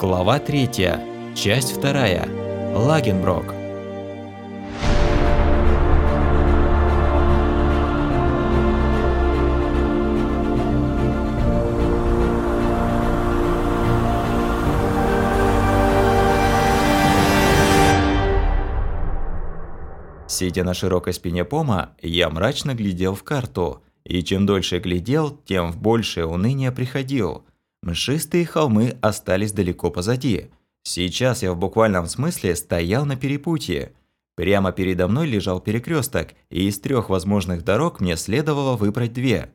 Глава 3. Часть 2. Лагенброк. Сидя на широкой спине пома, я мрачно глядел в карту, и чем дольше глядел, тем в большее уныние приходил. Мшистые холмы остались далеко позади. Сейчас я в буквальном смысле стоял на перепутье. Прямо передо мной лежал перекресток, и из трех возможных дорог мне следовало выбрать две.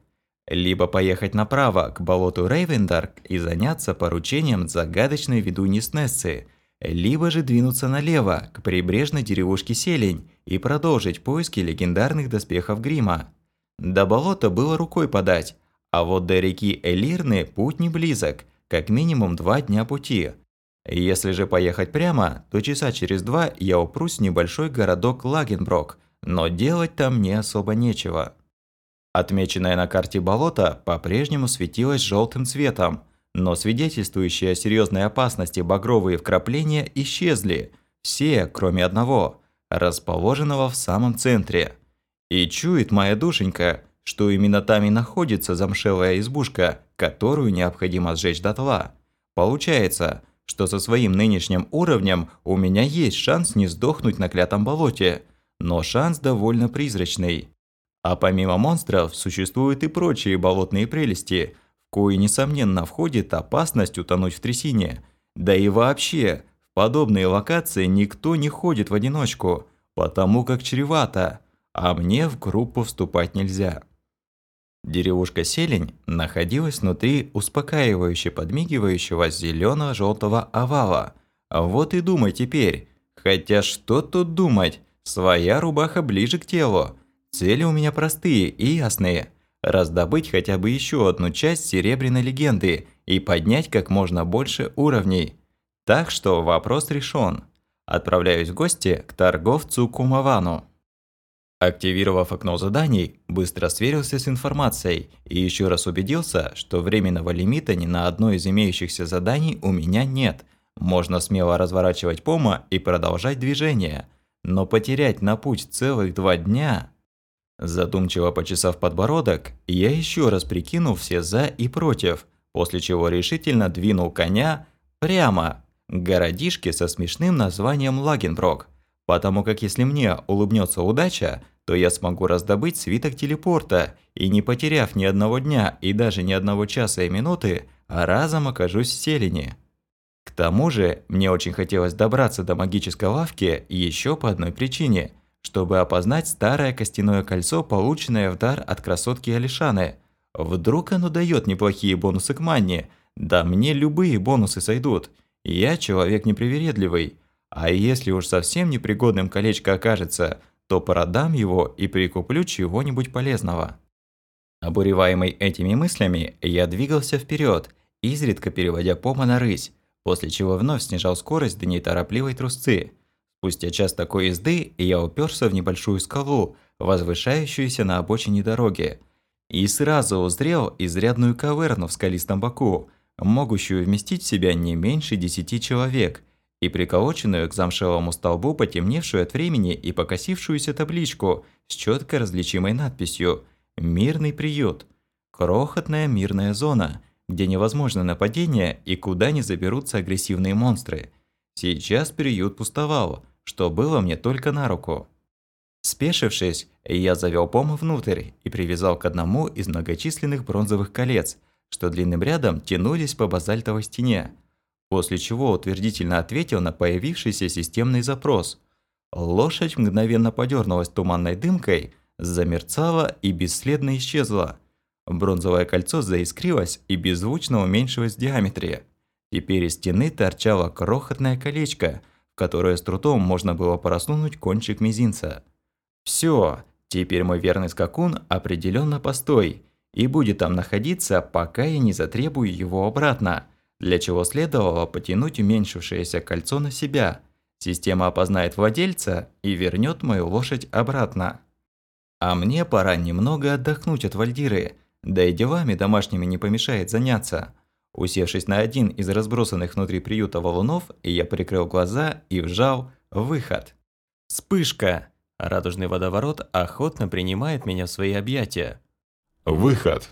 Либо поехать направо, к болоту Рейвендарк и заняться поручением загадочной ведуньи Снессы, либо же двинуться налево, к прибрежной деревушке Селень, и продолжить поиски легендарных доспехов Грима. До болота было рукой подать, а вот до реки Элирны путь не близок, как минимум два дня пути. Если же поехать прямо, то часа через два я упрусь в небольшой городок Лагенброк, но делать там не особо нечего. Отмеченное на карте болото по-прежнему светилось желтым цветом, но свидетельствующие о серьезной опасности багровые вкрапления исчезли, все, кроме одного – расположенного в самом центре. И чует моя душенька, что именно там и находится замшелая избушка, которую необходимо сжечь дотла. Получается, что со своим нынешним уровнем у меня есть шанс не сдохнуть на клятом болоте, но шанс довольно призрачный. А помимо монстров существуют и прочие болотные прелести, в кои несомненно входит опасность утонуть в трясине. Да и вообще, подобные локации никто не ходит в одиночку, потому как чревато, а мне в группу вступать нельзя. Деревушка Селень находилась внутри успокаивающе подмигивающего зелено желтого овала. Вот и думай теперь. Хотя что тут думать? Своя рубаха ближе к телу. Цели у меня простые и ясные. Раздобыть хотя бы еще одну часть серебряной легенды и поднять как можно больше уровней. Так что вопрос решен. Отправляюсь в гости к торговцу Кумавану. Активировав окно заданий, быстро сверился с информацией и еще раз убедился, что временного лимита ни на одно из имеющихся заданий у меня нет. Можно смело разворачивать пома и продолжать движение. Но потерять на путь целых два дня... Задумчиво почесав подбородок, я еще раз прикинул все «за» и «против», после чего решительно двинул коня прямо городишке со смешным названием Лагенброк, потому как если мне улыбнется удача, то я смогу раздобыть свиток телепорта и, не потеряв ни одного дня и даже ни одного часа и минуты, разом окажусь в селине. К тому же, мне очень хотелось добраться до магической лавки еще по одной причине, чтобы опознать старое костяное кольцо, полученное в дар от красотки Алишаны. Вдруг оно дает неплохие бонусы к манне, да мне любые бонусы сойдут – я человек непривередливый, а если уж совсем непригодным колечко окажется, то продам его и прикуплю чего-нибудь полезного. Обуреваемый этими мыслями, я двигался вперед, изредка переводя пома на рысь, после чего вновь снижал скорость до неторопливой трусцы. Спустя час такой езды я уперся в небольшую скалу, возвышающуюся на обочине дороги, и сразу узрел изрядную каверну в скалистом боку – могущую вместить в себя не меньше десяти человек, и приколоченную к замшелому столбу потемневшую от времени и покосившуюся табличку с четко различимой надписью «Мирный приют». Крохотная мирная зона, где невозможно нападение и куда не заберутся агрессивные монстры. Сейчас приют пустовал, что было мне только на руку. Спешившись, я завел пома внутрь и привязал к одному из многочисленных бронзовых колец – что длинным рядом тянулись по базальтовой стене, после чего утвердительно ответил на появившийся системный запрос. Лошадь мгновенно подернулась туманной дымкой, замерцала и бесследно исчезла. Бронзовое кольцо заискрилось и беззвучно уменьшилось в диаметре. Теперь из стены торчало крохотное колечко, в которое с трудом можно было просунуть кончик мизинца. Все, теперь мой верный скакун определенно постой – и будет там находиться, пока я не затребую его обратно, для чего следовало потянуть уменьшившееся кольцо на себя. Система опознает владельца и вернет мою лошадь обратно. А мне пора немного отдохнуть от Вальдиры, да и делами домашними не помешает заняться. Усевшись на один из разбросанных внутри приюта валунов, я прикрыл глаза и вжал «Выход». Вспышка! Радужный водоворот охотно принимает меня в свои объятия. Выход.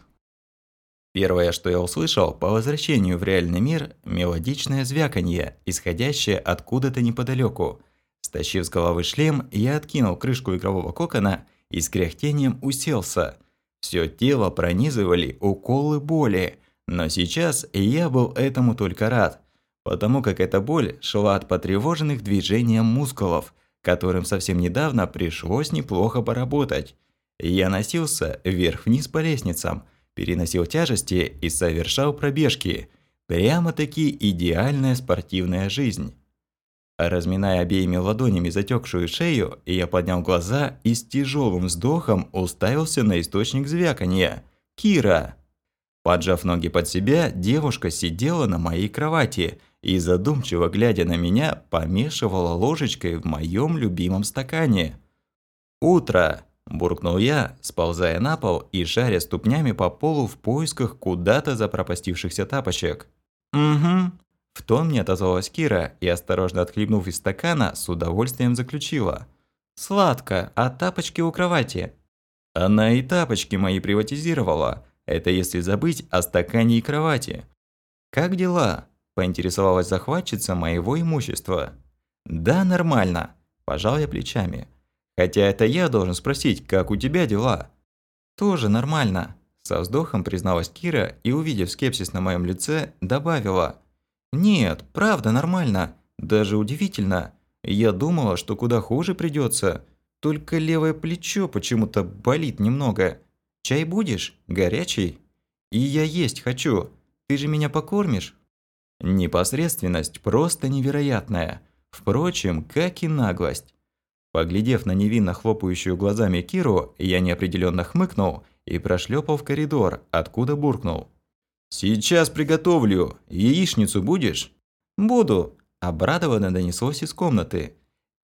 Первое, что я услышал по возвращению в реальный мир – мелодичное звяканье, исходящее откуда-то неподалеку. Стащив с головы шлем, я откинул крышку игрового кокона и с кряхтением уселся. Все тело пронизывали уколы боли, но сейчас я был этому только рад, потому как эта боль шла от потревоженных движением мускулов, которым совсем недавно пришлось неплохо поработать. Я носился вверх-вниз по лестницам, переносил тяжести и совершал пробежки. Прямо-таки идеальная спортивная жизнь. Разминая обеими ладонями затекшую шею, я поднял глаза и с тяжелым вздохом уставился на источник звяканья. Кира! Поджав ноги под себя, девушка сидела на моей кровати и, задумчиво глядя на меня, помешивала ложечкой в моем любимом стакане. «Утро!» – буркнул я, сползая на пол и шаря ступнями по полу в поисках куда-то запропастившихся тапочек. «Угу», в том мне отозвалась Кира и, осторожно отхлебнув из стакана, с удовольствием заключила. «Сладко, а тапочки у кровати?» Она и тапочки мои приватизировала. Это если забыть о стакане и кровати. «Как дела?» – поинтересовалась захватчица моего имущества. «Да, нормально», – пожал я плечами. «Хотя это я должен спросить, как у тебя дела?» «Тоже нормально», – со вздохом призналась Кира и, увидев скепсис на моем лице, добавила – «Нет, правда, нормально. Даже удивительно. Я думала, что куда хуже придется. Только левое плечо почему-то болит немного. Чай будешь? Горячий? И я есть хочу. Ты же меня покормишь?» Непосредственность просто невероятная. Впрочем, как и наглость. Поглядев на невинно хлопающую глазами Киру, я неопределенно хмыкнул и прошлепал в коридор, откуда буркнул. «Сейчас приготовлю. Яичницу будешь?» «Буду», – обрадованно донеслось из комнаты.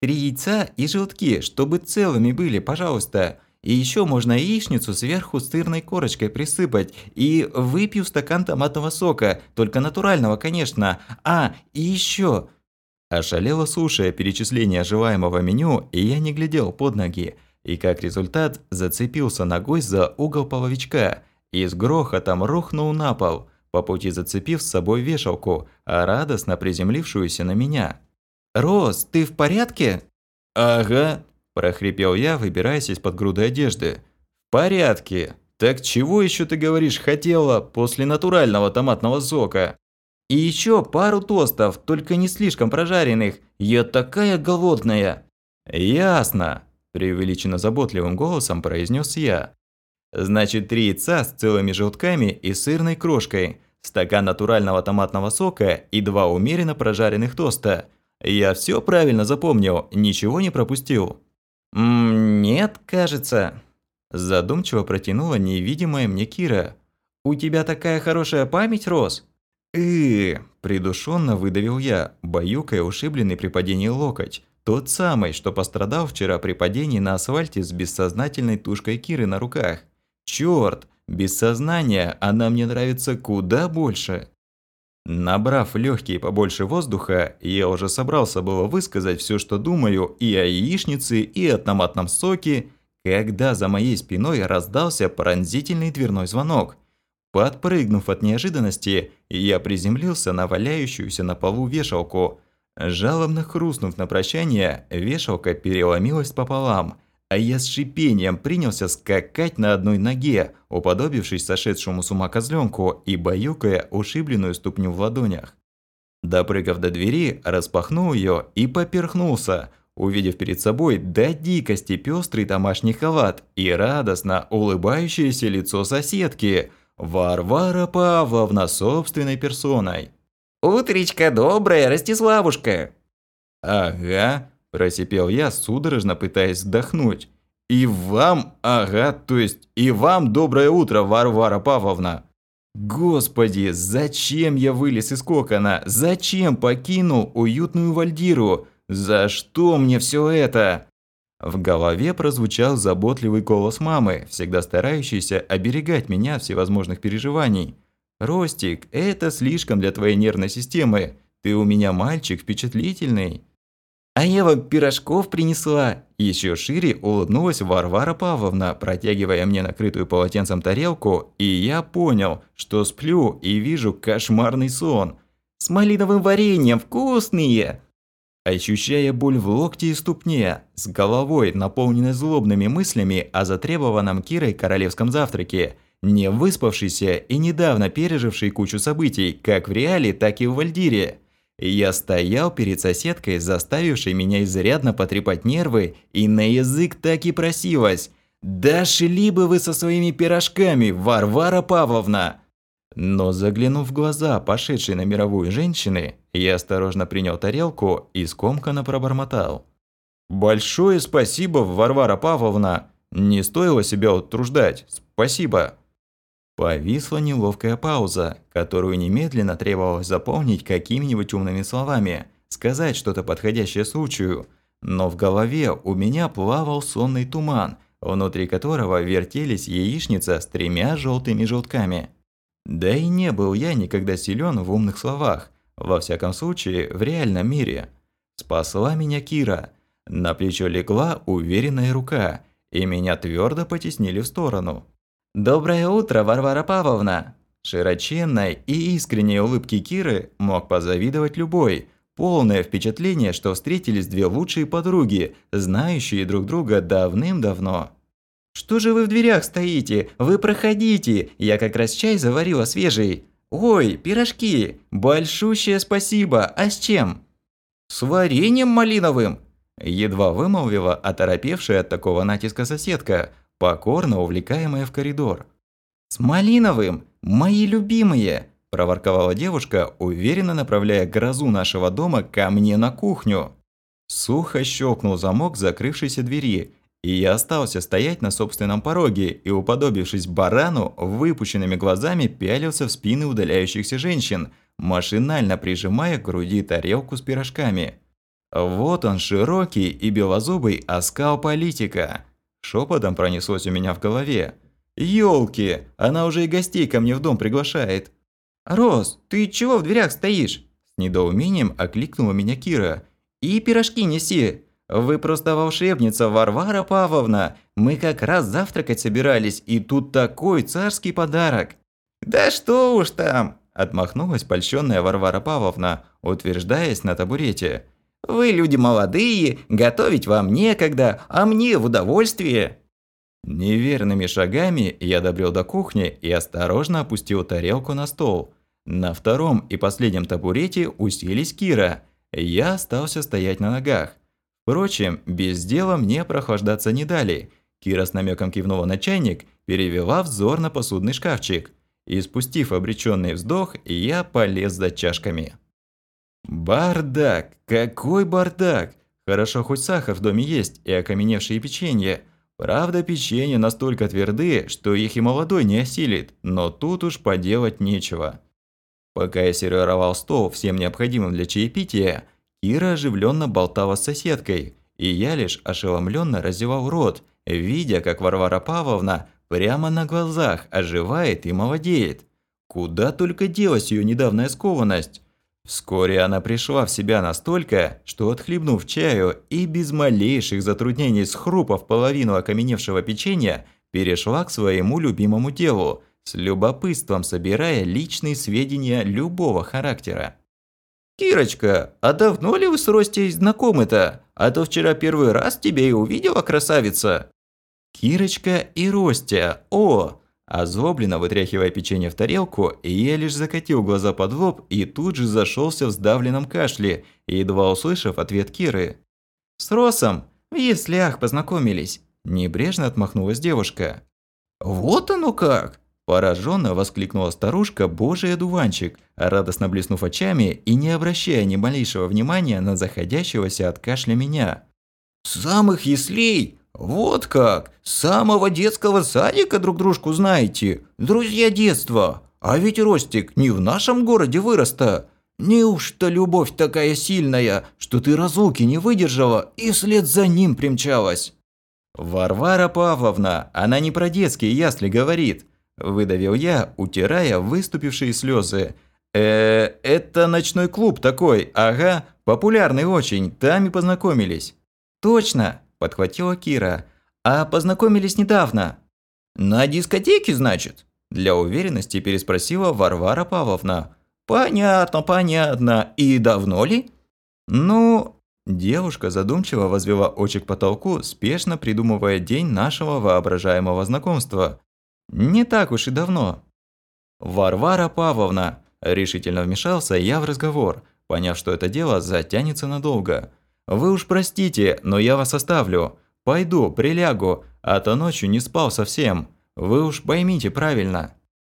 «Три яйца и желтки, чтобы целыми были, пожалуйста. И еще можно яичницу сверху сырной корочкой присыпать. И выпью стакан томатного сока, только натурального, конечно. А, и еще. Ошалело слушая перечисление желаемого меню, и я не глядел под ноги. И как результат зацепился ногой за угол половичка – и с грохотом рухнул на пол, по пути зацепив с собой вешалку, а радостно приземлившуюся на меня. «Рос, ты в порядке?» «Ага», – прохрипел я, выбираясь из-под груды одежды. «В порядке. Так чего еще ты говоришь хотела после натурального томатного сока?» «И еще пару тостов, только не слишком прожаренных. Я такая голодная!» «Ясно», – преувеличенно заботливым голосом произнес я. Значит, три яйца с целыми желтками и сырной крошкой, стакан натурального томатного сока и два умеренно прожаренных тоста. Я все правильно запомнил, ничего не пропустил. «Ммм, нет, кажется». Задумчиво протянула невидимая мне Кира. «У тебя такая хорошая память, Рос?» «Э, придушенно выдавил я, баюкая ушибленный при падении локоть. Тот самый, что пострадал вчера при падении на асфальте с бессознательной тушкой Киры на руках. Чёрт, без сознания она мне нравится куда больше. Набрав легкие побольше воздуха, я уже собрался было высказать все, что думаю и о яичнице, и о томатном соке, когда за моей спиной раздался пронзительный дверной звонок. Подпрыгнув от неожиданности, я приземлился на валяющуюся на полу вешалку. Жалобно хрустнув на прощание, вешалка переломилась пополам – а я с шипением принялся скакать на одной ноге, уподобившись сошедшему с ума козленку и баюкая ушибленную ступню в ладонях. Допрыгав до двери, распахнул ее и поперхнулся, увидев перед собой до дикости пестрый домашний халат и радостно улыбающееся лицо соседки, Варвара Павловна собственной персоной. «Утречка добрая, Ростиславушка!» «Ага», Просипел я, судорожно пытаясь вдохнуть. «И вам, ага, то есть и вам доброе утро, Варвара Павловна!» Господи, зачем я вылез из кокона? Зачем покинул уютную вальдиру? За что мне все это? В голове прозвучал заботливый голос мамы, всегда старающийся оберегать меня от всевозможных переживаний. «Ростик, это слишком для твоей нервной системы. Ты у меня мальчик впечатлительный». «А я вам пирожков принесла!» Еще шире улыбнулась Варвара Павловна, протягивая мне накрытую полотенцем тарелку, и я понял, что сплю и вижу кошмарный сон. «С малиновым вареньем, вкусные!» Ощущая боль в локте и ступне, с головой, наполненной злобными мыслями о затребованном Кирой королевском завтраке, не выспавшийся и недавно переживший кучу событий, как в реале, так и в Вальдире – я стоял перед соседкой, заставившей меня изрядно потрепать нервы, и на язык так и просилось. «Да шли бы вы со своими пирожками, Варвара Павловна!» Но заглянув в глаза пошедшей на мировую женщины, я осторожно принял тарелку и скомканно пробормотал. «Большое спасибо, Варвара Павловна! Не стоило себя утруждать, спасибо!» Повисла неловкая пауза, которую немедленно требовалось заполнить какими-нибудь умными словами, сказать что-то подходящее случаю. Но в голове у меня плавал сонный туман, внутри которого вертелись яичница с тремя желтыми желтками. Да и не был я никогда силен в умных словах, во всяком случае в реальном мире. Спасла меня Кира. На плечо легла уверенная рука, и меня твердо потеснили в сторону. «Доброе утро, Варвара Павловна!» Широченной и искренней улыбки Киры мог позавидовать любой. Полное впечатление, что встретились две лучшие подруги, знающие друг друга давным-давно. «Что же вы в дверях стоите? Вы проходите! Я как раз чай заварила свежий. Ой, пирожки! Большущее спасибо! А с чем?» «С вареньем малиновым!» Едва вымолвила оторопевшая от такого натиска соседка, покорно увлекаемая в коридор. «С малиновым! Мои любимые!» – проворковала девушка, уверенно направляя грозу нашего дома ко мне на кухню. Сухо щелкнул замок закрывшейся двери, и я остался стоять на собственном пороге и, уподобившись барану, выпущенными глазами пялился в спины удаляющихся женщин, машинально прижимая к груди тарелку с пирожками. Вот он, широкий и белозубый оскал политика. Шепотом пронеслось у меня в голове. «Ёлки! Она уже и гостей ко мне в дом приглашает!» «Рос, ты чего в дверях стоишь?» С недоумением окликнула меня Кира. «И пирожки неси! Вы просто волшебница, Варвара Павловна! Мы как раз завтракать собирались, и тут такой царский подарок!» «Да что уж там!» Отмахнулась польщенная Варвара Павловна, утверждаясь на табурете. Вы люди молодые, готовить вам некогда, а мне в удовольствие». Неверными шагами я добрел до кухни и осторожно опустил тарелку на стол. На втором и последнем табурете уселись Кира. Я остался стоять на ногах. Впрочем, без дела мне прохлаждаться не дали. Кира с намеком кивнула на чайник, перевела взор на посудный шкафчик. И спустив обреченный вздох, я полез за чашками. Бардак! Какой бардак! Хорошо, хоть сахар в доме есть и окаменевшие печенья. Правда, печенья настолько твердые, что их и молодой не осилит, но тут уж поделать нечего. Пока я сервировал стол всем необходимым для чаепития, Кира оживленно болтала с соседкой, и я лишь ошеломленно разевал рот, видя, как Варвара Павловна прямо на глазах оживает и молодеет. Куда только делась ее недавняя скованность. Вскоре она пришла в себя настолько, что отхлебнув чаю и без малейших затруднений схрупав половину окаменевшего печенья, перешла к своему любимому делу, с любопытством собирая личные сведения любого характера. «Кирочка, а давно ли вы с Ростей знакомы-то? А то вчера первый раз тебя и увидела красавица». «Кирочка и Ростя, о!» Озлобленно вытряхивая печенье в тарелку, я лишь закатил глаза под лоб и тут же зашелся в сдавленном кашле, едва услышав ответ Киры. «С Росом в яслях познакомились», – небрежно отмахнулась девушка. «Вот оно как!» – пораженно воскликнула старушка божий одуванчик, радостно блеснув очами и не обращая ни малейшего внимания на заходящегося от кашля меня. «Самых яслей! «Вот как! Самого детского садика друг дружку знаете? Друзья детства! А ведь Ростик не в нашем городе вырос-то! Неужто любовь такая сильная, что ты разлуки не выдержала и вслед за ним примчалась?» «Варвара Павловна, она не про детские ясли говорит. – выдавил я, утирая выступившие слезы. э это ночной клуб такой, ага, популярный очень, там и познакомились». «Точно!» – подхватила Кира. «А познакомились недавно». «На дискотеке, значит?» Для уверенности переспросила Варвара Павловна. «Понятно, понятно. И давно ли?» «Ну...» Девушка задумчиво возвела очи к потолку, спешно придумывая день нашего воображаемого знакомства. «Не так уж и давно». «Варвара Павловна!» – решительно вмешался я в разговор, поняв, что это дело затянется надолго. «Вы уж простите, но я вас оставлю. Пойду, прилягу, а то ночью не спал совсем. Вы уж поймите правильно».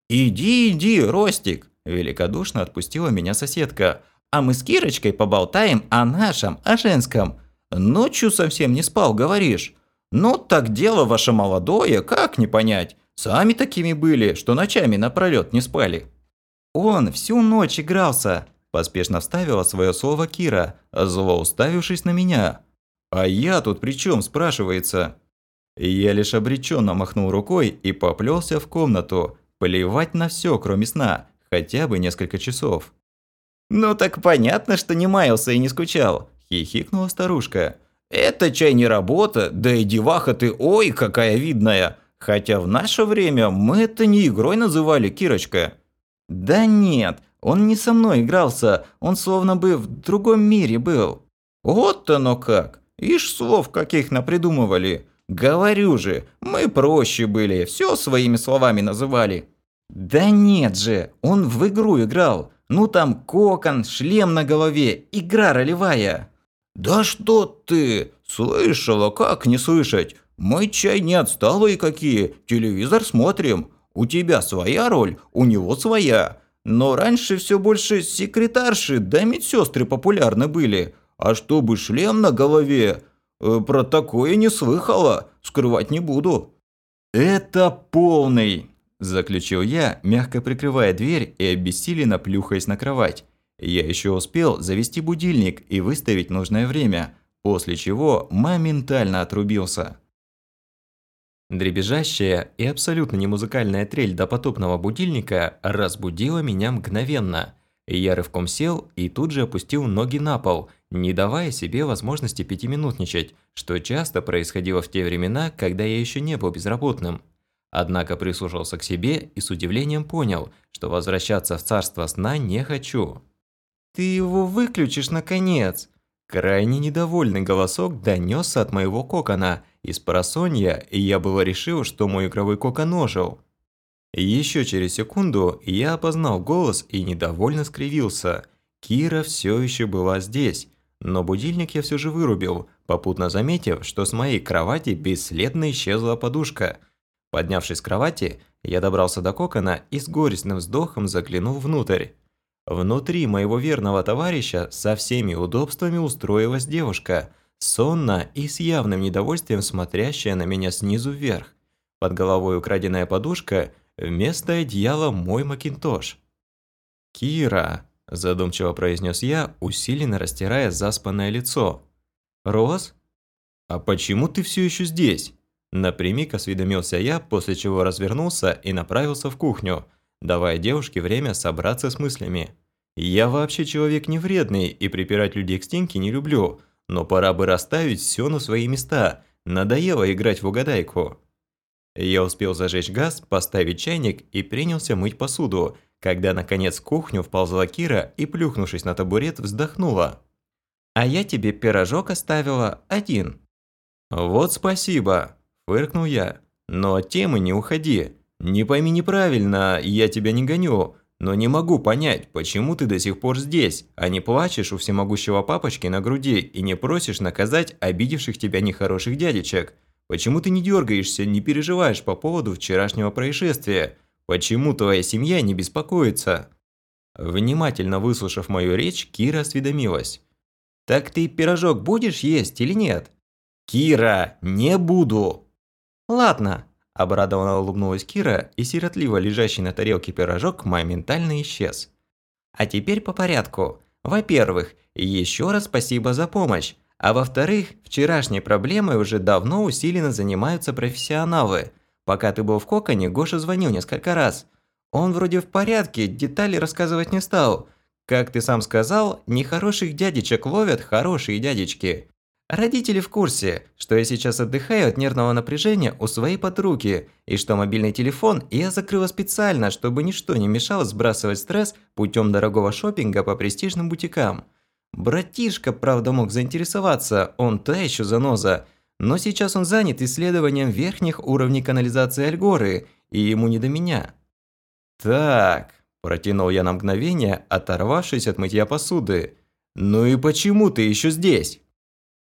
«Иди, иди, Ростик!» – великодушно отпустила меня соседка. «А мы с Кирочкой поболтаем о нашем, о женском. Ночью совсем не спал, говоришь? Ну, так дело ваше молодое, как не понять? Сами такими были, что ночами напролёт не спали». «Он всю ночь игрался», – поспешно вставила свое слово Кира, зло уставившись на меня. «А я тут при чем, спрашивается?» Я лишь обреченно махнул рукой и поплелся в комнату. Плевать на все, кроме сна, хотя бы несколько часов. «Ну так понятно, что не маялся и не скучал», – хихикнула старушка. «Это чай не работа, да и деваха ты ой, какая видная. Хотя в наше время мы это не игрой называли, Кирочка». «Да нет, он не со мной игрался, он словно бы в другом мире был». «Вот оно как! Ишь слов каких напридумывали. Говорю же, мы проще были, все своими словами называли. Да нет же, он в игру играл. Ну там кокон, шлем на голове, игра ролевая. Да что ты, слышала, как не слышать? Мы чай не отсталые какие, телевизор смотрим. У тебя своя роль, у него своя. Но раньше все больше секретарши да медсестры популярны были. А чтобы шлем на голове, Э, про такое не слыхала, скрывать не буду». «Это полный!» – заключил я, мягко прикрывая дверь и обессиленно плюхаясь на кровать. Я еще успел завести будильник и выставить нужное время, после чего моментально отрубился. Дребезжащая и абсолютно не музыкальная трель допотопного будильника разбудила меня мгновенно. Я рывком сел и тут же опустил ноги на пол – не давая себе возможности пятиминутничать, что часто происходило в те времена, когда я еще не был безработным. Однако прислушался к себе и с удивлением понял, что возвращаться в царство сна не хочу. «Ты его выключишь, наконец!» Крайне недовольный голосок донесся от моего кокона из парасонья, я было решил, что мой игровой кокон ожил. Еще через секунду я опознал голос и недовольно скривился. Кира все еще была здесь, но будильник я все же вырубил, попутно заметив, что с моей кровати бесследно исчезла подушка. Поднявшись с кровати, я добрался до кокона и с горестным вздохом заглянул внутрь. Внутри моего верного товарища со всеми удобствами устроилась девушка, сонно и с явным недовольствием смотрящая на меня снизу вверх. Под головой украденная подушка, вместо одеяла мой макинтош. «Кира!» задумчиво произнес я, усиленно растирая заспанное лицо. «Роз? А почему ты все еще здесь?» Напрямик осведомился я, после чего развернулся и направился в кухню, давая девушке время собраться с мыслями. Я вообще человек не вредный и припирать людей к стенке не люблю, но пора бы расставить все на свои места, надоело играть в угадайку. Я успел зажечь газ, поставить чайник и принялся мыть посуду, когда наконец в кухню вползла Кира и, плюхнувшись на табурет, вздохнула. «А я тебе пирожок оставила один». «Вот спасибо», – фыркнул я. «Но темы не уходи. Не пойми неправильно, я тебя не гоню, но не могу понять, почему ты до сих пор здесь, а не плачешь у всемогущего папочки на груди и не просишь наказать обидевших тебя нехороших дядечек. Почему ты не дергаешься, не переживаешь по поводу вчерашнего происшествия? Почему твоя семья не беспокоится?» Внимательно выслушав мою речь, Кира осведомилась. «Так ты пирожок будешь есть или нет?» «Кира, не буду!» «Ладно», – обрадованно улыбнулась Кира, и сиротливо лежащий на тарелке пирожок моментально исчез. «А теперь по порядку. Во-первых, еще раз спасибо за помощь. А во-вторых, вчерашней проблемой уже давно усиленно занимаются профессионалы – Пока ты был в коконе, Гоша звонил несколько раз. Он вроде в порядке, детали рассказывать не стал. Как ты сам сказал, нехороших дядечек ловят хорошие дядечки. Родители в курсе, что я сейчас отдыхаю от нервного напряжения у своей подруги, и что мобильный телефон я закрыла специально, чтобы ничто не мешало сбрасывать стресс путем дорогого шопинга по престижным бутикам. Братишка, правда, мог заинтересоваться, он та еще заноза, но сейчас он занят исследованием верхних уровней канализации Альгоры, и ему не до меня. «Так», – протянул я на мгновение, оторвавшись от мытья посуды. «Ну и почему ты еще здесь?»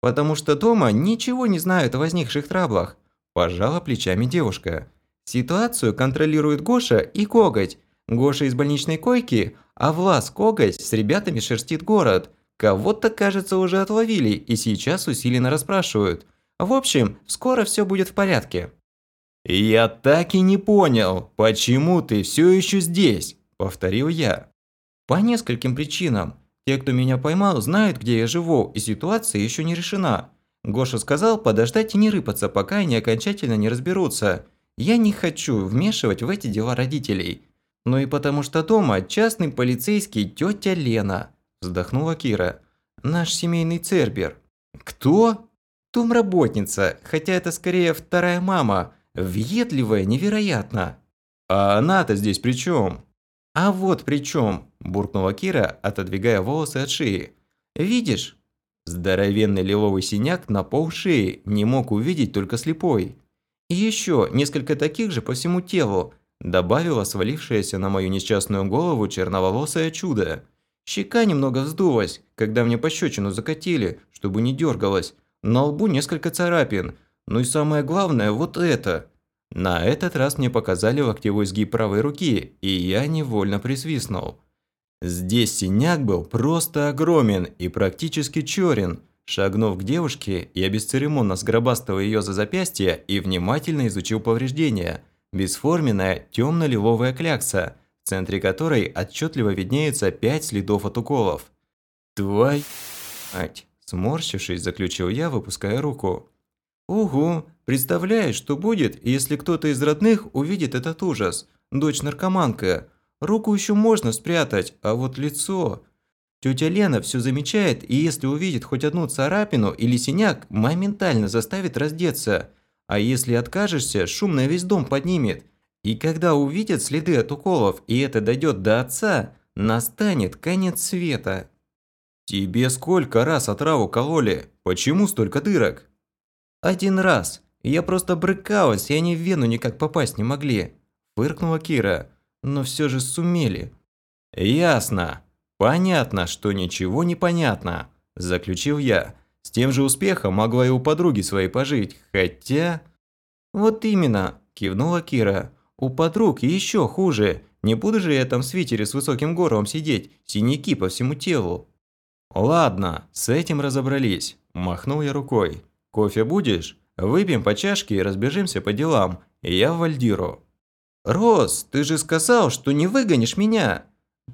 «Потому что дома ничего не знают о возникших траблах», – пожала плечами девушка. «Ситуацию контролируют Гоша и Коготь. Гоша из больничной койки, а Влас Коготь с ребятами шерстит город. Кого-то, кажется, уже отловили и сейчас усиленно расспрашивают. В общем, скоро все будет в порядке». «Я так и не понял, почему ты все еще здесь?» – повторил я. «По нескольким причинам. Те, кто меня поймал, знают, где я живу, и ситуация еще не решена. Гоша сказал подождать и не рыпаться, пока они окончательно не разберутся. Я не хочу вмешивать в эти дела родителей. Ну и потому что дома частный полицейский тетя Лена, вздохнула Кира. Наш семейный цербер. Кто? Домработница, хотя это скорее вторая мама, въедливая невероятно. А она-то здесь при чем? «А вот при чем, буркнула Кира, отодвигая волосы от шеи. «Видишь?» Здоровенный лиловый синяк на пол шеи не мог увидеть только слепой. «И еще несколько таких же по всему телу», добавила свалившаяся на мою несчастную голову черноволосое чудо. Щека немного вздулась, когда мне пощечину закатили, чтобы не дергалась. На лбу несколько царапин. Ну и самое главное, вот это. На этот раз мне показали локтевой сгиб правой руки, и я невольно присвистнул. Здесь синяк был просто огромен и практически черен. Шагнув к девушке, я бесцеремонно сгробастал ее за запястье и внимательно изучил повреждения. Бесформенная темно-лиловая клякса, в центре которой отчетливо виднеются пять следов от уколов. «Твой...» «Ать!» Сморщившись, заключил я, выпуская руку. «Угу, представляешь, что будет, если кто-то из родных увидит этот ужас? Дочь наркоманка. Руку еще можно спрятать, а вот лицо...» Тетя Лена все замечает, и если увидит хоть одну царапину или синяк, моментально заставит раздеться. А если откажешься, шумно весь дом поднимет. И когда увидят следы от уколов, и это дойдет до отца, настанет конец света. «Тебе сколько раз отраву кололи? Почему столько дырок?» «Один раз. Я просто брыкалась, и они в вену никак попасть не могли», – фыркнула Кира. «Но все же сумели». «Ясно. Понятно, что ничего не понятно», – заключил я. С тем же успехом могла и у подруги своей пожить, хотя… «Вот именно», – кивнула Кира. «У подруг еще хуже. Не буду же я там в свитере с высоким горлом сидеть, синяки по всему телу». «Ладно, с этим разобрались», – махнул я рукой. Кофе будешь? Выпьем по чашке и разбежимся по делам. Я в Вальдиру». «Рос, ты же сказал, что не выгонишь меня!»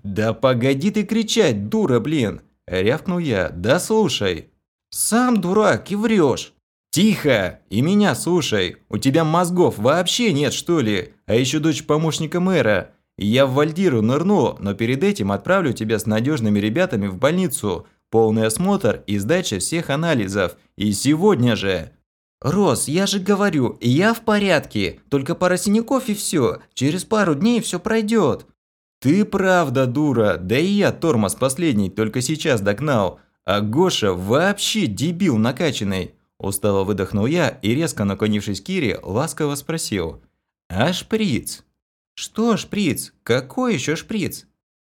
«Да погоди ты кричать, дура, блин!» – рявкнул я. «Да слушай!» «Сам дурак и врешь!» «Тихо! И меня слушай! У тебя мозгов вообще нет, что ли? А еще дочь помощника мэра. Я в Вальдиру нырну, но перед этим отправлю тебя с надежными ребятами в больницу. Полный осмотр и сдача всех анализов. И сегодня же. Рос, я же говорю, я в порядке. Только пара синяков и все. Через пару дней все пройдет. Ты правда дура. Да и я тормоз последний только сейчас догнал. А Гоша вообще дебил накачанный. Устало выдохнул я и, резко наклонившись к Кире, ласково спросил. «А шприц?» «Что шприц? Какой еще шприц?»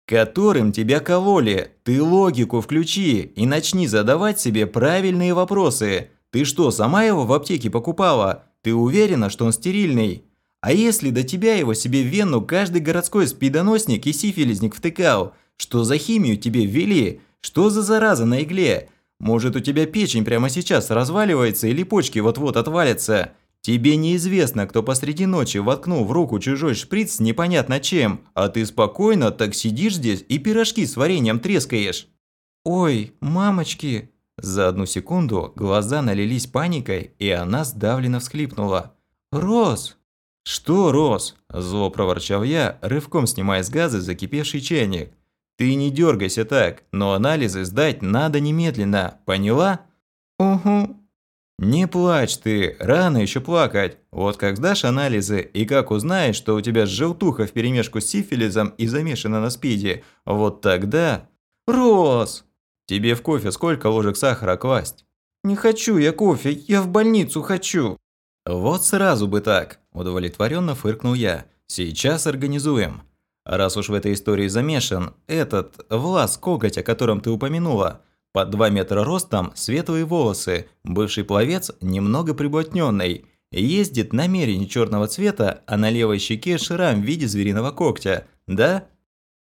Которым тебя кололи. Ты логику включи и начни задавать себе правильные вопросы. Ты что, сама его в аптеке покупала? Ты уверена, что он стерильный? А если до тебя его себе в вену каждый городской спидоносник и сифилизник втыкал? Что за химию тебе ввели? Что за зараза на игле? Может, у тебя печень прямо сейчас разваливается или почки вот-вот отвалятся? Тебе неизвестно, кто посреди ночи воткнул в руку чужой шприц с непонятно чем, а ты спокойно так сидишь здесь и пирожки с вареньем трескаешь. Ой, мамочки. За одну секунду глаза налились паникой, и она сдавленно всхлипнула. «Рос!» «Что, Рос?» – зло проворчал я, рывком снимая с газа закипевший чайник. «Ты не дергайся так, но анализы сдать надо немедленно, поняла?» «Угу». «Не плачь ты, рано еще плакать. Вот как сдашь анализы и как узнаешь, что у тебя желтуха вперемешку с сифилизом и замешана на спиде, вот тогда...» «Рос!» «Тебе в кофе сколько ложек сахара класть?» «Не хочу я кофе, я в больницу хочу». «Вот сразу бы так», – удовлетворенно фыркнул я. «Сейчас организуем». Раз уж в этой истории замешан этот Влас Коготь, о котором ты упомянула, под 2 метра ростом, светлые волосы, бывший пловец, немного приблотненный, ездит на мерине черного цвета, а на левой щеке шрам в виде звериного когтя, да?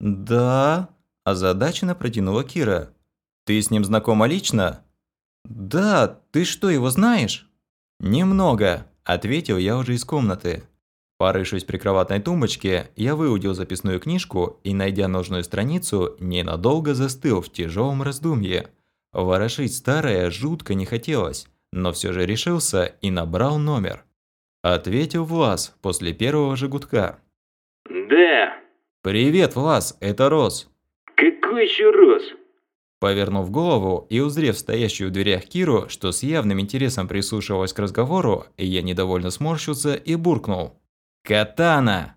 Да, озадаченно протянула Кира. Ты с ним знакома лично? Да, ты что, его знаешь? «Немного», – ответил я уже из комнаты. Порывшись в прикроватной тумбочке, я выудил записную книжку и, найдя нужную страницу, ненадолго застыл в тяжелом раздумье. Ворошить старое жутко не хотелось, но все же решился и набрал номер. Ответил Влас после первого же гудка. «Да». «Привет, Влас, это Рос». «Какой еще Рос?» Повернув голову и узрев стоящую в дверях Киру, что с явным интересом прислушивалась к разговору, я недовольно сморщился и буркнул. «Катана!»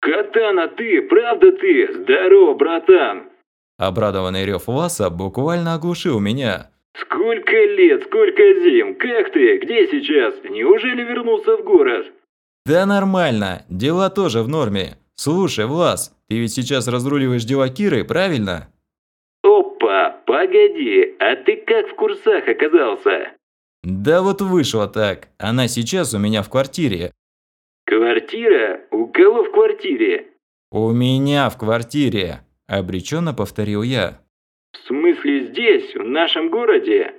«Катана ты, правда ты? Здорово, братан!» Обрадованный рев Васа буквально оглушил меня. «Сколько лет, сколько зим, как ты, где сейчас? Неужели вернулся в город?» «Да нормально, дела тоже в норме. Слушай, Влас, ты ведь сейчас разруливаешь дела Киры, правильно?» «Опа, погоди, а ты как в курсах оказался?» «Да вот вышло так. Она сейчас у меня в квартире». «Квартира? У кого в квартире?» «У меня в квартире», – обреченно повторил я. «В смысле здесь, в нашем городе?»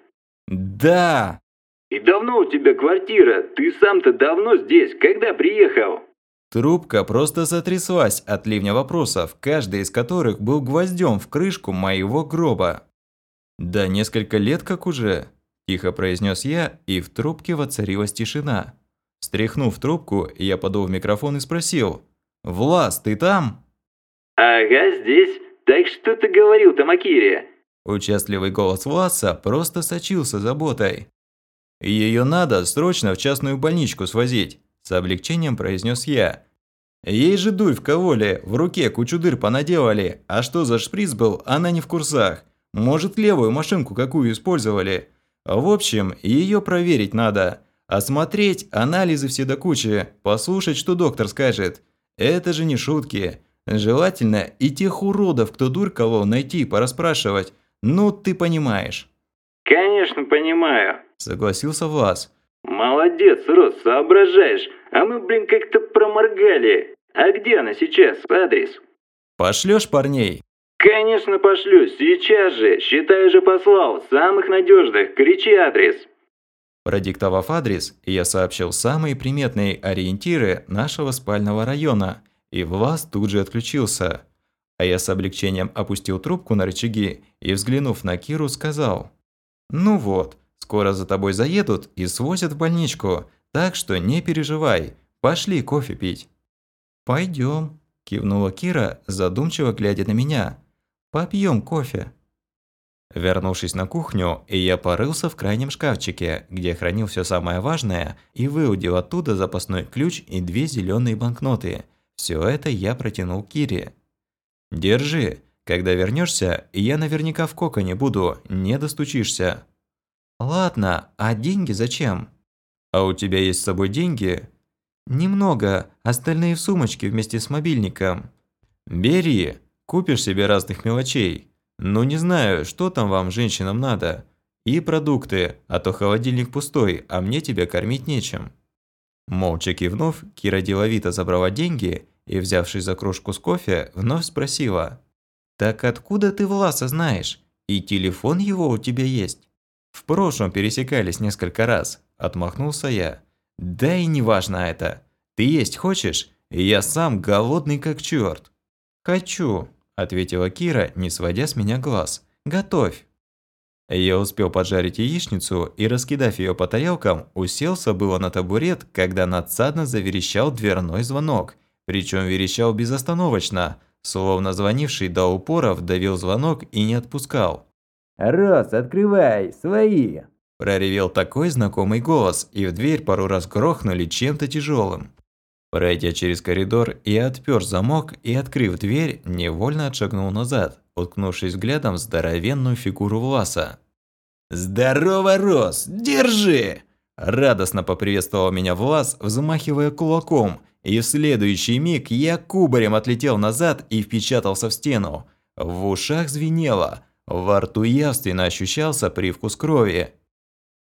«Да!» «И давно у тебя квартира? Ты сам-то давно здесь, когда приехал?» Трубка просто сотряслась от ливня вопросов, каждый из которых был гвоздем в крышку моего гроба. «Да несколько лет как уже», – тихо произнес я, и в трубке воцарилась тишина. Стряхнув трубку, я подул в микрофон и спросил. «Влас, ты там?» «Ага, здесь. Так что ты говорил Тамакире?» Участливый голос Власа просто сочился заботой. «Ее надо срочно в частную больничку свозить», – с облегчением произнес я. Ей же дурь в коволе, в руке кучу дыр понаделали, а что за шприц был, она не в курсах. Может, левую машинку какую использовали. В общем, ее проверить надо. Осмотреть, анализы все до кучи, послушать, что доктор скажет. Это же не шутки. Желательно и тех уродов, кто дурь найти, пораспрашивать. Ну, ты понимаешь. «Конечно, понимаю», – согласился Влас. «Молодец, Рос, соображаешь. А мы, блин, как-то проморгали. А где она сейчас? Адрес?» «Пошлёшь парней?» «Конечно пошлю, сейчас же. Считай же послал. Самых надежных. Кричи адрес». Продиктовав адрес, я сообщил самые приметные ориентиры нашего спального района, и Влас тут же отключился. А я с облегчением опустил трубку на рычаги и, взглянув на Киру, сказал, «Ну вот, скоро за тобой заедут и свозят в больничку, так что не переживай, пошли кофе пить». «Пойдем», – кивнула Кира, задумчиво глядя на меня. «Попьем кофе». Вернувшись на кухню, я порылся в крайнем шкафчике, где хранил все самое важное, и выудил оттуда запасной ключ и две зеленые банкноты. Все это я протянул Кире. «Держи. Когда вернешься, я наверняка в коконе буду, не достучишься». «Ладно, а деньги зачем?» «А у тебя есть с собой деньги?» «Немного, остальные в сумочке вместе с мобильником». «Бери, купишь себе разных мелочей». «Ну не знаю, что там вам, женщинам, надо. И продукты, а то холодильник пустой, а мне тебя кормить нечем». Молча кивнув, Кира деловито забрала деньги и, взявшись за кружку с кофе, вновь спросила. «Так откуда ты Власа знаешь? И телефон его у тебя есть?» «В прошлом пересекались несколько раз», – отмахнулся я. «Да и не важно это. Ты есть хочешь? Я сам голодный как черт». «Хочу», ответила Кира, не сводя с меня глаз. Готовь. Я успел поджарить яичницу и, раскидав ее по тарелкам, уселся было на табурет, когда надсадно заверещал дверной звонок. Причем верещал безостановочно, словно звонивший до упора вдавил звонок и не отпускал. «Рос, открывай, свои!» Проревел такой знакомый голос, и в дверь пару раз грохнули чем-то тяжелым. Пройдя через коридор, я отпер замок и, открыв дверь, невольно отшагнул назад, уткнувшись взглядом в здоровенную фигуру Власа. «Здорово, Рос! Держи!» Радостно поприветствовал меня Влас, взмахивая кулаком, и в следующий миг я кубарем отлетел назад и впечатался в стену. В ушах звенело, во рту явственно ощущался привкус крови.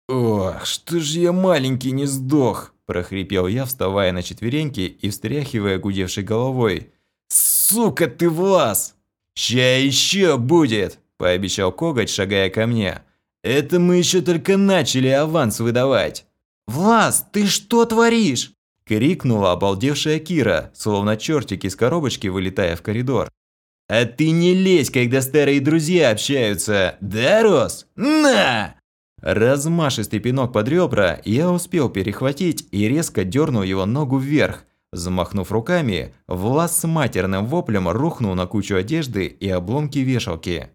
«Ох, что ж я маленький не сдох!» – прохрипел я, вставая на четвереньки и встряхивая гудевшей головой. «Сука ты, Влас!» «Ща еще будет!» – пообещал Коготь, шагая ко мне. «Это мы еще только начали аванс выдавать!» «Влас, ты что творишь?» – крикнула обалдевшая Кира, словно чертик из коробочки, вылетая в коридор. «А ты не лезь, когда старые друзья общаются, да, Рос? На!» Размашистый пинок под ребра я успел перехватить и резко дернул его ногу вверх. Замахнув руками, Влас с матерным воплем рухнул на кучу одежды и обломки вешалки.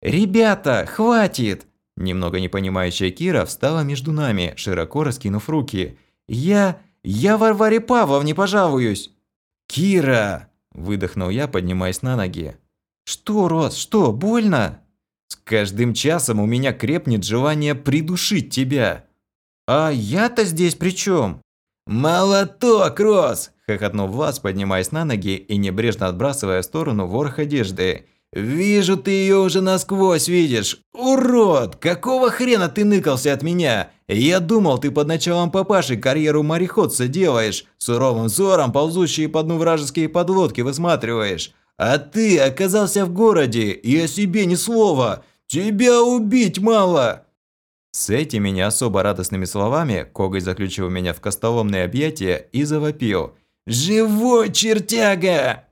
«Ребята, хватит!» Немного непонимающая Кира встала между нами, широко раскинув руки. «Я... я Варваре Павловне пожалуюсь!» «Кира!» – выдохнул я, поднимаясь на ноги. «Что, Рос, что, больно?» С каждым часом у меня крепнет желание придушить тебя. А я-то здесь при чем? Молоток, Рос! хохотнул Влас, поднимаясь на ноги и небрежно отбрасывая в сторону ворох одежды. «Вижу, ты ее уже насквозь видишь! Урод! Какого хрена ты ныкался от меня? Я думал, ты под началом папаши карьеру мореходца делаешь, суровым взором ползущие по дну вражеские подлодки высматриваешь. А ты оказался в городе, и о себе ни слова. Тебя убить мало!» С этими не особо радостными словами Когой заключил меня в костоломное объятие и завопил. «Живой чертяга!»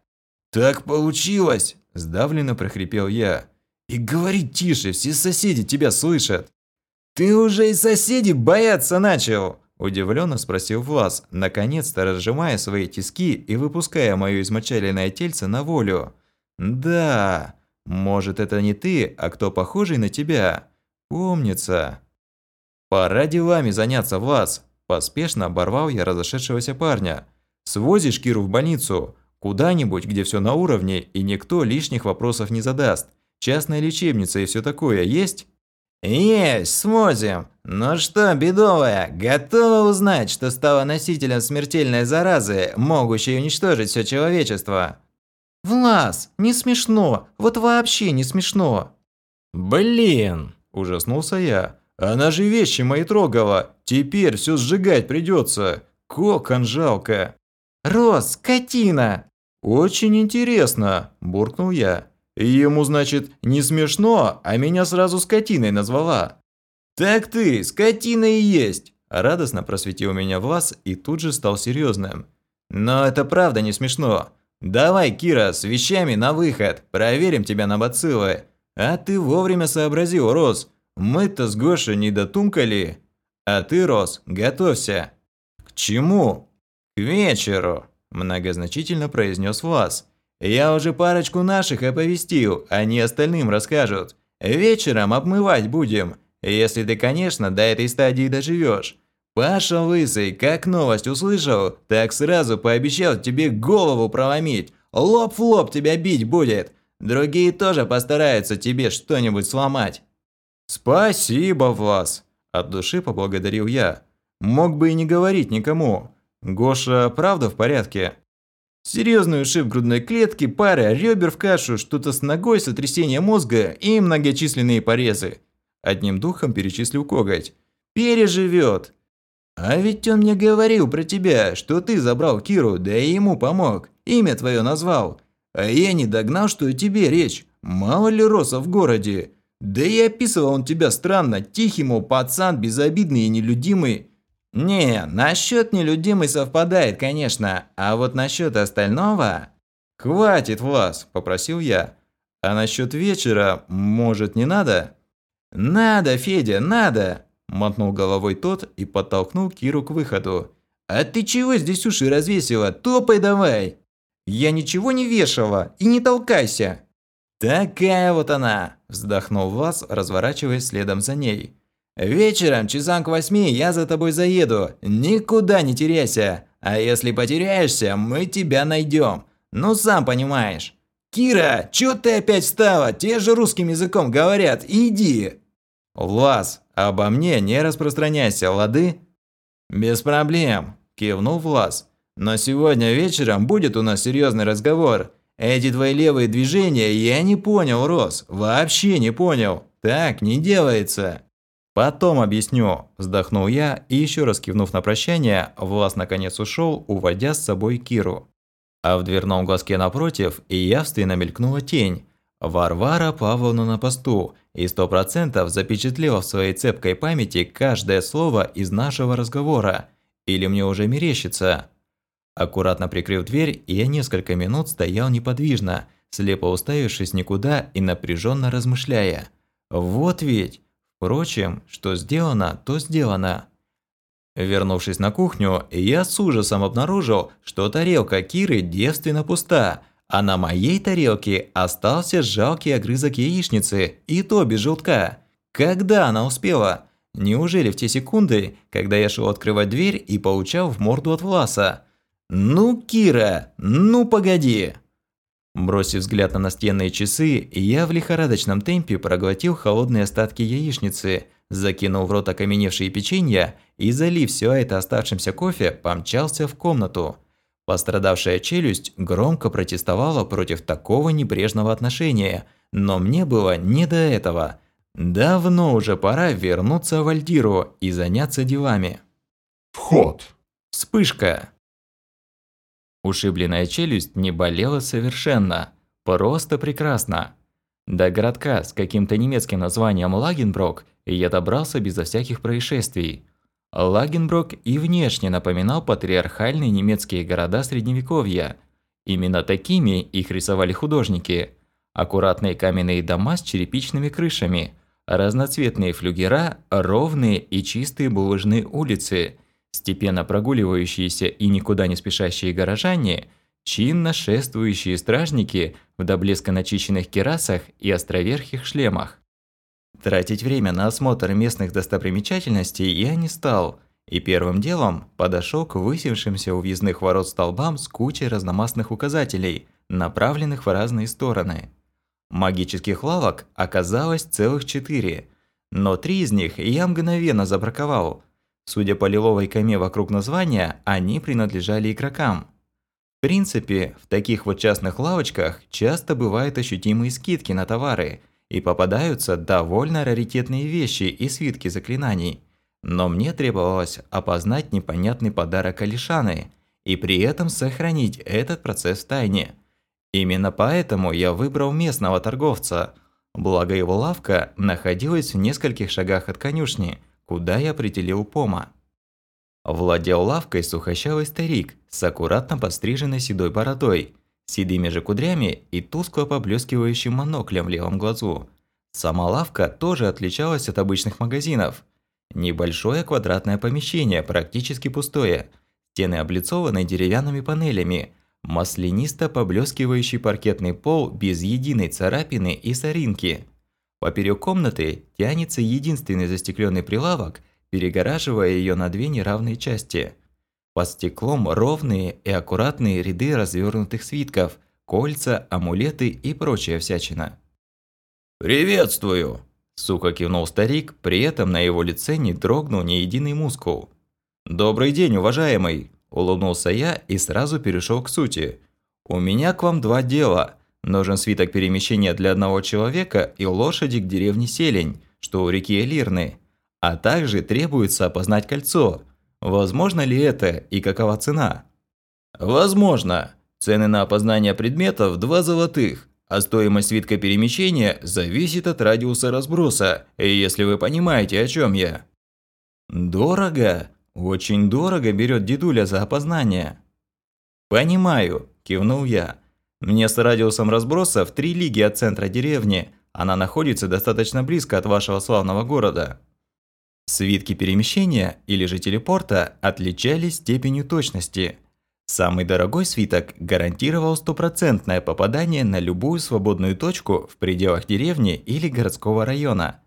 «Так получилось!» – сдавленно прохрипел я. «И говори тише, все соседи тебя слышат!» «Ты уже и соседи бояться начал!» Удивленно спросил Влас, наконец-то разжимая свои тиски и выпуская мое измочаленное тельце на волю. «Да, может это не ты, а кто похожий на тебя? Помнится». «Пора делами заняться, Влас!» Поспешно оборвал я разошедшегося парня. «Свозишь Киру в больницу, куда-нибудь, где все на уровне и никто лишних вопросов не задаст. Частная лечебница и все такое есть?» «Есть, смозим. Ну что, бедовая, готова узнать, что стала носителем смертельной заразы, могущей уничтожить все человечество?» «Влас, не смешно, вот вообще не смешно». «Блин!» – ужаснулся я. «Она же вещи мои трогала, теперь все сжигать придется. Кокон жалко». «Рос, скотина!» «Очень интересно», – буркнул я. Ему, значит, не смешно, а меня сразу скотиной назвала. «Так ты, скотина и есть!» Радостно просветил меня Влас и тут же стал серьезным. «Но это правда не смешно. Давай, Кира, с вещами на выход, проверим тебя на бациллы. А ты вовремя сообразил, Рос. Мы-то с Гошей не дотумкали. А ты, Рос, готовься». «К чему?» «К вечеру», многозначительно произнес Влас. Я уже парочку наших оповестил, они остальным расскажут. Вечером обмывать будем, если ты, конечно, до этой стадии доживешь. Паша Лысый, как новость услышал, так сразу пообещал тебе голову проломить. Лоб в лоб тебя бить будет. Другие тоже постараются тебе что-нибудь сломать. Спасибо, Влас. От души поблагодарил я. Мог бы и не говорить никому. Гоша правда в порядке? Серьезный ушиб грудной клетки, пара ребер в кашу, что-то с ногой, сотрясение мозга и многочисленные порезы. Одним духом перечислил коготь. Переживет. А ведь он мне говорил про тебя, что ты забрал Киру, да и ему помог. Имя твое назвал. А я не догнал, что и тебе речь. Мало ли роса в городе. Да и описывал он тебя странно. Тихий, мол, пацан, безобидный и нелюдимый. «Не, насчет нелюдимый совпадает, конечно, а вот насчет остального...» «Хватит, Влас», – попросил я. «А насчет вечера, может, не надо?» «Надо, Федя, надо!» – мотнул головой тот и подтолкнул Киру к выходу. «А ты чего здесь уши развесила? Топай давай!» «Я ничего не вешала, и не толкайся!» «Такая вот она!» – вздохнул Влас, разворачиваясь следом за ней. «Вечером, часам к восьми, я за тобой заеду. Никуда не теряйся. А если потеряешься, мы тебя найдем. Ну, сам понимаешь. Кира, чё ты опять встала? Те же русским языком говорят. Иди!» «Влас, обо мне не распространяйся, лады?» «Без проблем», – кивнул Влас. «Но сегодня вечером будет у нас серьезный разговор. Эти твои левые движения я не понял, Рос. Вообще не понял. Так не делается». «Потом объясню», – вздохнул я и еще раз кивнув на прощание, Влас наконец ушел, уводя с собой Киру. А в дверном глазке напротив и явственно мелькнула тень. Варвара Павловна на посту и сто процентов запечатлела в своей цепкой памяти каждое слово из нашего разговора. Или мне уже мерещится? Аккуратно прикрыв дверь, я несколько минут стоял неподвижно, слепо уставившись никуда и напряженно размышляя. Вот ведь! Впрочем, что сделано, то сделано. Вернувшись на кухню, я с ужасом обнаружил, что тарелка Киры девственно пуста, а на моей тарелке остался жалкий огрызок яичницы, и то без желтка. Когда она успела? Неужели в те секунды, когда я шел открывать дверь и получал в морду от Власа? «Ну, Кира, ну погоди!» Бросив взгляд на настенные часы, я в лихорадочном темпе проглотил холодные остатки яичницы, закинул в рот окаменевшие печенья и, залив все это оставшимся кофе, помчался в комнату. Пострадавшая челюсть громко протестовала против такого небрежного отношения, но мне было не до этого. Давно уже пора вернуться в Альдиру и заняться делами. Вход. Вспышка. Ушибленная челюсть не болела совершенно. Просто прекрасно. До городка с каким-то немецким названием Лагенброк я добрался безо всяких происшествий. Лагенброк и внешне напоминал патриархальные немецкие города Средневековья. Именно такими их рисовали художники. Аккуратные каменные дома с черепичными крышами, разноцветные флюгера, ровные и чистые булыжные улицы – Степенно прогуливающиеся и никуда не спешащие горожане, чинно шествующие стражники в до блеска начищенных керасах и островерхих шлемах. Тратить время на осмотр местных достопримечательностей я не стал, и первым делом подошел к высевшимся у въездных ворот столбам с кучей разномастных указателей, направленных в разные стороны. Магических лавок оказалось целых четыре, но три из них я мгновенно забраковал – Судя по лиловой коме вокруг названия, они принадлежали игрокам. В принципе, в таких вот частных лавочках часто бывают ощутимые скидки на товары и попадаются довольно раритетные вещи и свитки заклинаний. Но мне требовалось опознать непонятный подарок Алишаны и при этом сохранить этот процесс в тайне. Именно поэтому я выбрал местного торговца, благо его лавка находилась в нескольких шагах от конюшни – куда я определил Пома. Владел лавкой сухощавый старик с аккуратно подстриженной седой бородой, седыми же кудрями и тускло поблескивающим моноклем в левом глазу. Сама лавка тоже отличалась от обычных магазинов. Небольшое квадратное помещение, практически пустое, стены облицованы деревянными панелями, маслянисто поблескивающий паркетный пол без единой царапины и соринки – Поперек комнаты тянется единственный застекленный прилавок, перегораживая ее на две неравные части. Под стеклом ровные и аккуратные ряды развернутых свитков, кольца, амулеты и прочая всячина. «Приветствую!» – сухо кивнул старик, при этом на его лице не дрогнул ни единый мускул. «Добрый день, уважаемый!» – улыбнулся я и сразу перешел к сути. «У меня к вам два дела – Нужен свиток перемещения для одного человека и лошади к деревне Селень, что у реки Элирны. А также требуется опознать кольцо. Возможно ли это и какова цена? Возможно. Цены на опознание предметов – два золотых, а стоимость свитка перемещения зависит от радиуса разброса, если вы понимаете, о чем я. Дорого? Очень дорого берет дедуля за опознание. Понимаю, кивнул я. Мне с радиусом разброса в три лиги от центра деревни, Она находится достаточно близко от вашего славного города. Свитки перемещения или же телепорта отличались степенью точности. Самый дорогой свиток гарантировал стопроцентное попадание на любую свободную точку в пределах деревни или городского района.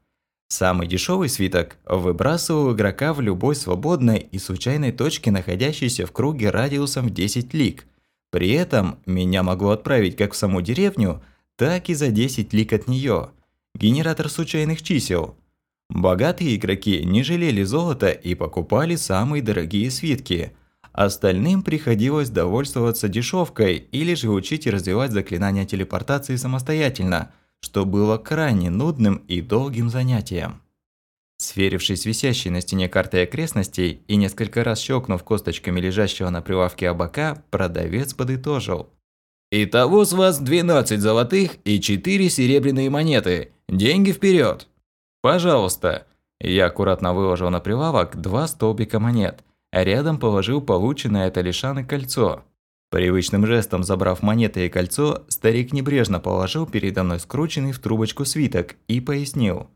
Самый дешевый свиток выбрасывал игрока в любой свободной и случайной точке, находящейся в круге радиусом в 10 лиг. При этом меня могло отправить как в саму деревню, так и за 10 лиг от нее. Генератор случайных чисел – Богатые игроки не жалели золота и покупали самые дорогие свитки. Остальным приходилось довольствоваться дешевкой или же учить и развивать заклинания телепортации самостоятельно, что было крайне нудным и долгим занятием. Сверившись с висящей на стене картой окрестностей и несколько раз щелкнув косточками лежащего на прилавке абака, продавец подытожил. «Итого с вас 12 золотых и 4 серебряные монеты. Деньги вперед! «Пожалуйста». Я аккуратно выложил на прилавок два столбика монет, а рядом положил полученное от Алишаны кольцо. Привычным жестом забрав монеты и кольцо, старик небрежно положил передо мной скрученный в трубочку свиток и пояснил.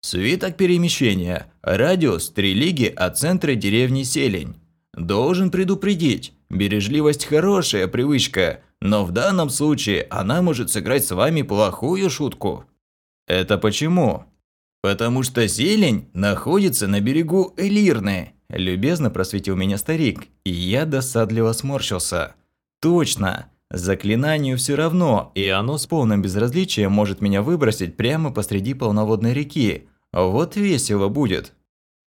«Свиток перемещения. Радиус 3 лиги от центра деревни Селень. Должен предупредить, бережливость хорошая привычка, но в данном случае она может сыграть с вами плохую шутку». «Это почему?» «Потому что зелень находится на берегу Элирны», – любезно просветил меня старик, и я досадливо сморщился. «Точно! Заклинанию все равно, и оно с полным безразличием может меня выбросить прямо посреди полноводной реки. Вот весело будет!»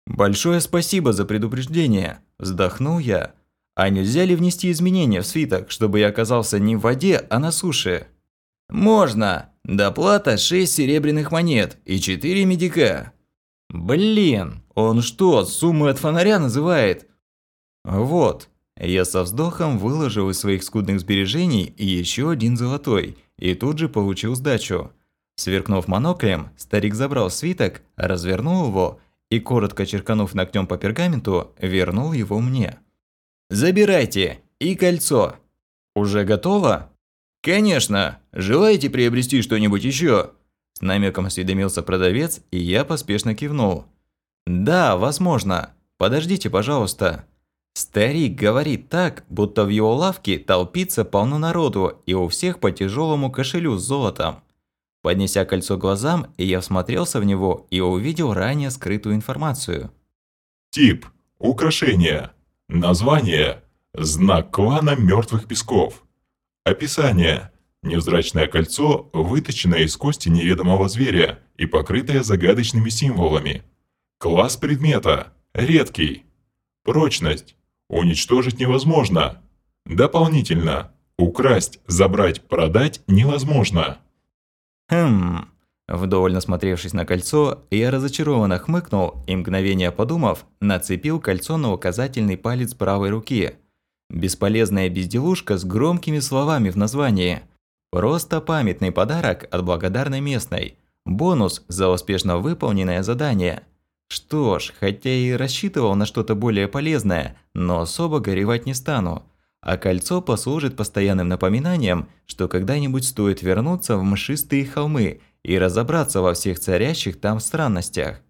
«Большое спасибо за предупреждение», – вздохнул я. «А нельзя ли внести изменения в свиток, чтобы я оказался не в воде, а на суше?» «Можно!» Доплата 6 серебряных монет и 4 медика. Блин, он что, сумму от фонаря называет? Вот, я со вздохом выложил из своих скудных сбережений еще один золотой и тут же получил сдачу. Сверкнув моноклем, старик забрал свиток, развернул его и, коротко черканув ногтем по пергаменту, вернул его мне. «Забирайте! И кольцо!» «Уже готово?» «Конечно! Желаете приобрести что-нибудь еще?» С намеком осведомился продавец, и я поспешно кивнул. «Да, возможно. Подождите, пожалуйста». Старик говорит так, будто в его лавке толпится полно народу, и у всех по тяжелому кошелю с золотом. Поднеся кольцо глазам, я всмотрелся в него и увидел ранее скрытую информацию. Тип – украшение. Название – знак клана мертвых песков. Описание. Невзрачное кольцо, выточенное из кости неведомого зверя и покрытое загадочными символами. Класс предмета. Редкий. Прочность. Уничтожить невозможно. Дополнительно. Украсть, забрать, продать невозможно. Хм. Вдоволь насмотревшись на кольцо, я разочарованно хмыкнул и, мгновение подумав, нацепил кольцо на указательный палец правой руки – Бесполезная безделушка с громкими словами в названии. Просто памятный подарок от благодарной местной. Бонус за успешно выполненное задание. Что ж, хотя и рассчитывал на что-то более полезное, но особо горевать не стану. А кольцо послужит постоянным напоминанием, что когда-нибудь стоит вернуться в мшистые холмы и разобраться во всех царящих там странностях.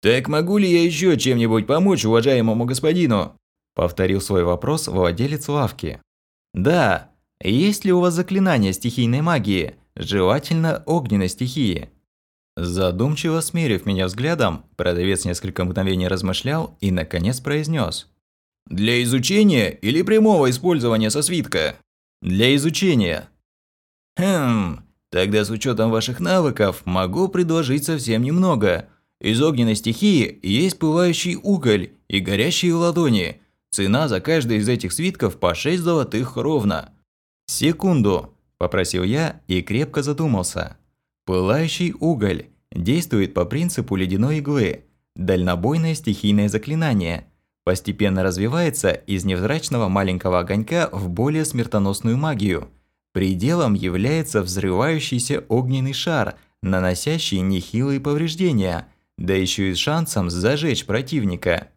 «Так могу ли я еще чем-нибудь помочь уважаемому господину?» Повторил свой вопрос владелец лавки. «Да, есть ли у вас заклинание стихийной магии, желательно огненной стихии?» Задумчиво смерив меня взглядом, продавец несколько мгновений размышлял и, наконец, произнес: «Для изучения или прямого использования со свитка?» «Для изучения». «Хм, тогда с учетом ваших навыков могу предложить совсем немного. Из огненной стихии есть пылающий уголь и горящие ладони – Цена за каждый из этих свитков по 6 золотых ровно. «Секунду», – попросил я и крепко задумался. Пылающий уголь действует по принципу ледяной иглы. Дальнобойное стихийное заклинание. Постепенно развивается из невзрачного маленького огонька в более смертоносную магию. Пределом является взрывающийся огненный шар, наносящий нехилые повреждения, да еще и с шансом зажечь противника.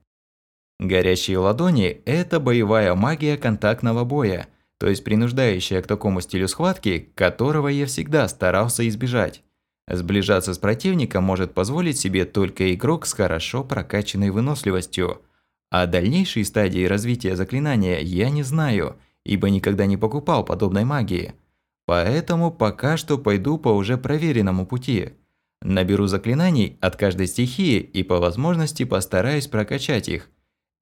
Горящие ладони – это боевая магия контактного боя, то есть принуждающая к такому стилю схватки, которого я всегда старался избежать. Сближаться с противником может позволить себе только игрок с хорошо прокачанной выносливостью. А дальнейшие стадии развития заклинания я не знаю, ибо никогда не покупал подобной магии. Поэтому пока что пойду по уже проверенному пути. Наберу заклинаний от каждой стихии и по возможности постараюсь прокачать их.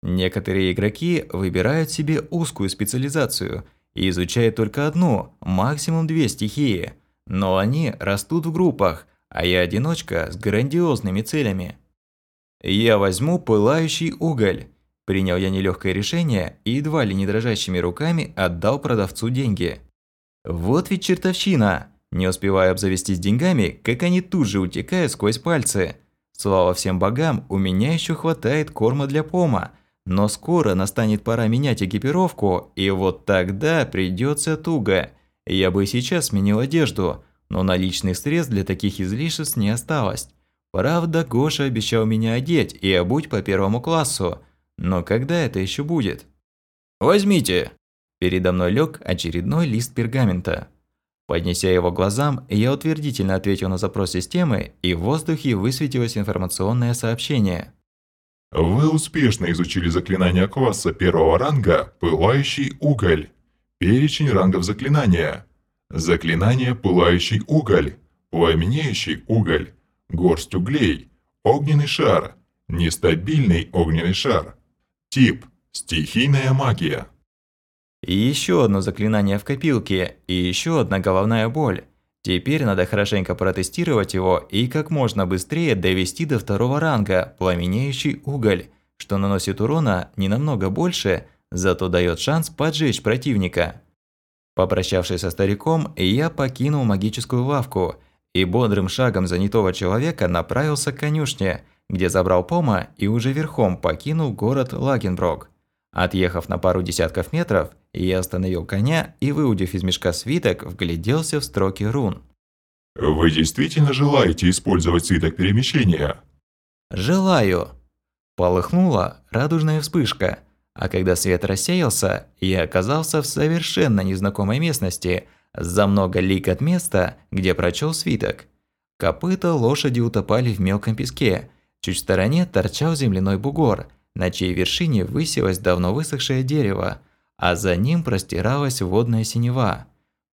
Некоторые игроки выбирают себе узкую специализацию и изучают только одну, максимум две стихии. Но они растут в группах, а я одиночка с грандиозными целями. Я возьму пылающий уголь. Принял я нелегкое решение и едва ли не дрожащими руками отдал продавцу деньги. Вот ведь чертовщина! Не успеваю обзавестись деньгами, как они тут же утекают сквозь пальцы. Слава всем богам, у меня еще хватает корма для пома. Но скоро настанет пора менять экипировку, и вот тогда придется туго. Я бы сейчас сменил одежду, но наличных средств для таких излишеств не осталось. Правда, Гоша обещал меня одеть и обуть по первому классу. Но когда это еще будет? «Возьмите!» Передо мной лег очередной лист пергамента. Поднеся его глазам, я утвердительно ответил на запрос системы, и в воздухе высветилось информационное сообщение. Вы успешно изучили заклинание класса первого ранга «Пылающий уголь». Перечень рангов заклинания. Заклинание «Пылающий уголь», «Пламенеющий уголь», «Горсть углей», «Огненный шар», «Нестабильный огненный шар». Тип – стихийная магия. И еще одно заклинание в копилке, и еще одна головная боль. Теперь надо хорошенько протестировать его и как можно быстрее довести до второго ранга пламенеющий уголь, что наносит урона не намного больше, зато дает шанс поджечь противника. Попрощавшись со стариком, я покинул магическую лавку и бодрым шагом занятого человека направился к конюшне, где забрал Пома и уже верхом покинул город Лагенброк. Отъехав на пару десятков метров, я остановил коня и, выудив из мешка свиток, вгляделся в строки рун. «Вы действительно желаете использовать свиток перемещения?» «Желаю!» Полыхнула радужная вспышка, а когда свет рассеялся, я оказался в совершенно незнакомой местности, за много лик от места, где прочел свиток. Копыта лошади утопали в мелком песке, чуть в стороне торчал земляной бугор, на чьей вершине высилось давно высохшее дерево, а за ним простиралась водная синева.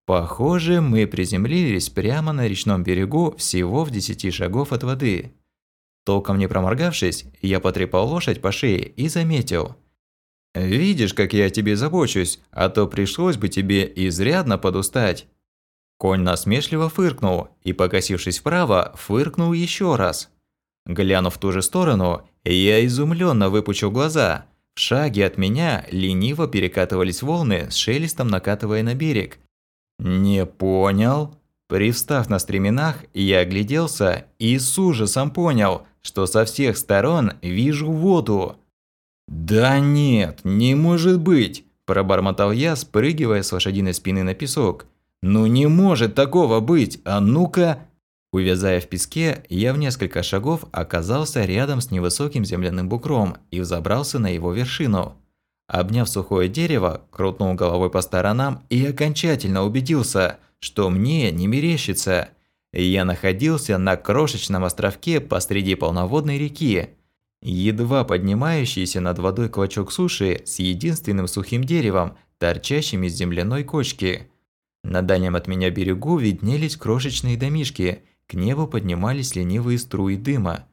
Похоже, мы приземлились прямо на речном берегу всего в десяти шагов от воды. Толком не проморгавшись, я потрепал лошадь по шее и заметил. «Видишь, как я о тебе забочусь, а то пришлось бы тебе изрядно подустать». Конь насмешливо фыркнул и, покосившись вправо, фыркнул еще раз. Глянув в ту же сторону, я изумленно выпучил глаза – в шаге от меня лениво перекатывались волны, с шелестом накатывая на берег. «Не понял?» Привстав на стременах, я огляделся и с ужасом понял, что со всех сторон вижу воду. «Да нет, не может быть!» – пробормотал я, спрыгивая с лошадиной спины на песок. «Ну не может такого быть! А ну-ка!» Увязая в песке, я в несколько шагов оказался рядом с невысоким земляным бугром и взобрался на его вершину. Обняв сухое дерево, крутнул головой по сторонам и окончательно убедился, что мне не мерещится. Я находился на крошечном островке посреди полноводной реки. Едва поднимающийся над водой клочок суши с единственным сухим деревом, торчащим из земляной кочки. На дальнем от меня берегу виднелись крошечные домишки – к небу поднимались ленивые струи дыма.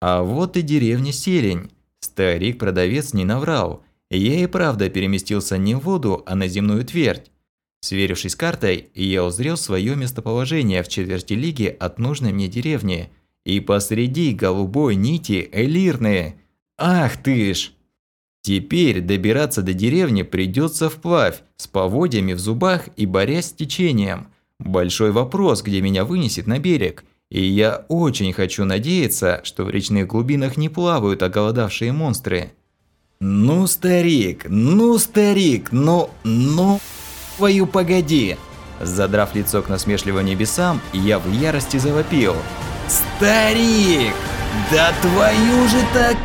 А вот и деревня Селень. Старик-продавец не наврал. Я и правда переместился не в воду, а на земную твердь. Сверившись с картой, я узрел свое местоположение в четверти лиги от нужной мне деревни. И посреди голубой нити элирные. Ах ты ж! Теперь добираться до деревни придется вплавь, с поводьями в зубах и борясь с течением – Большой вопрос, где меня вынесет на берег. И я очень хочу надеяться, что в речных глубинах не плавают оголодавшие монстры. «Ну, старик, ну, старик, ну, ну, твою погоди!» Задрав лицо к насмешливым небесам, я в ярости завопил. «Старик! Да твою же так